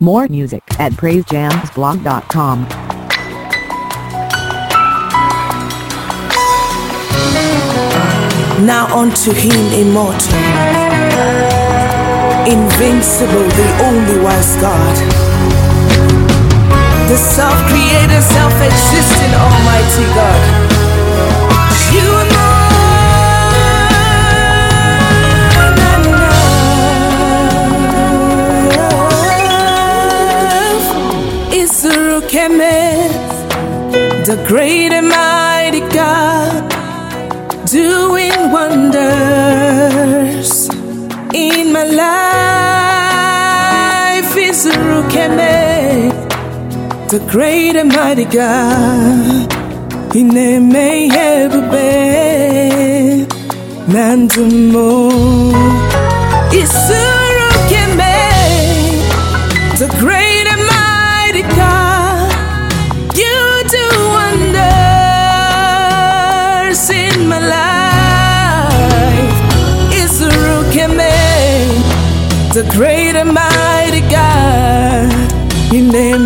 More music at praisejamzblog.com. Now unto him immortal, invincible, the only wise God, the self creator, self existing Almighty God. The great and mighty God doing wonders in my life is Rukeme, the great and mighty God. Ineme hebube nandumo is Rukeme, the great wonders in my life. is It's Rukeme, the great and mighty God. In name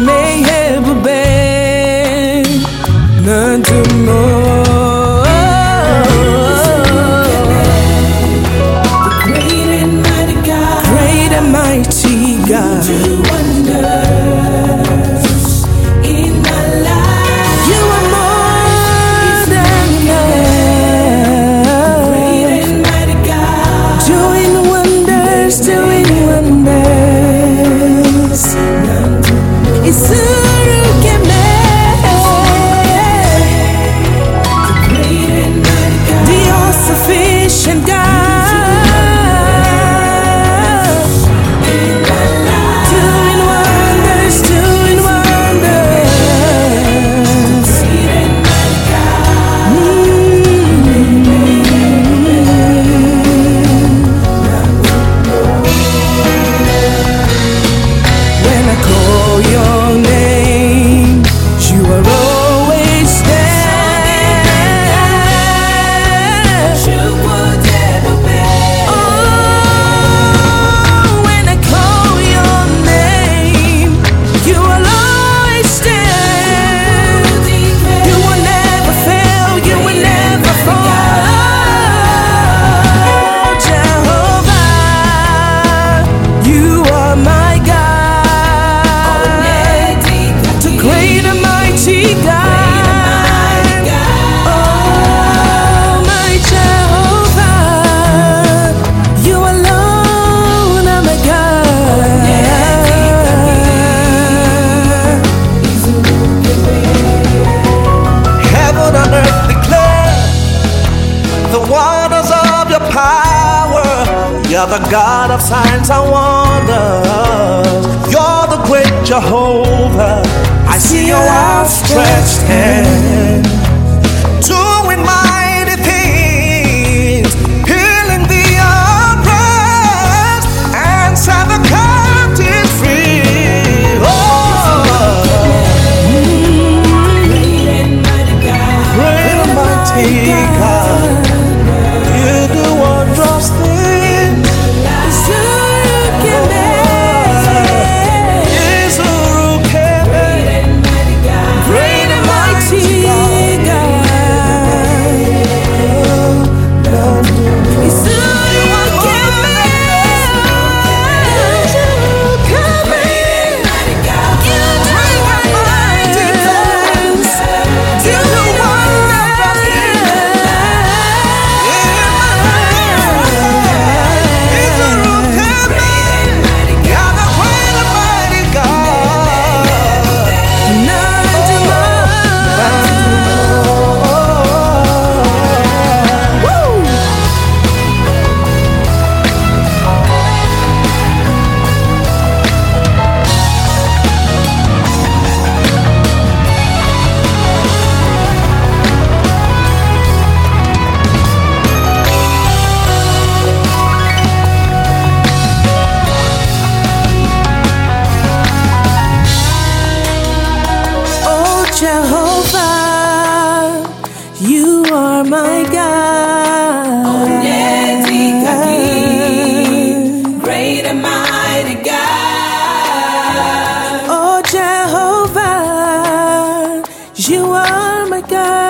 wonders of your power. You're the God of signs and wonders. You're the great Jehovah. I see your outstretched hand. Jehovah, you are my God. Oh, Great and mighty God. Oh Jehovah, you are my God.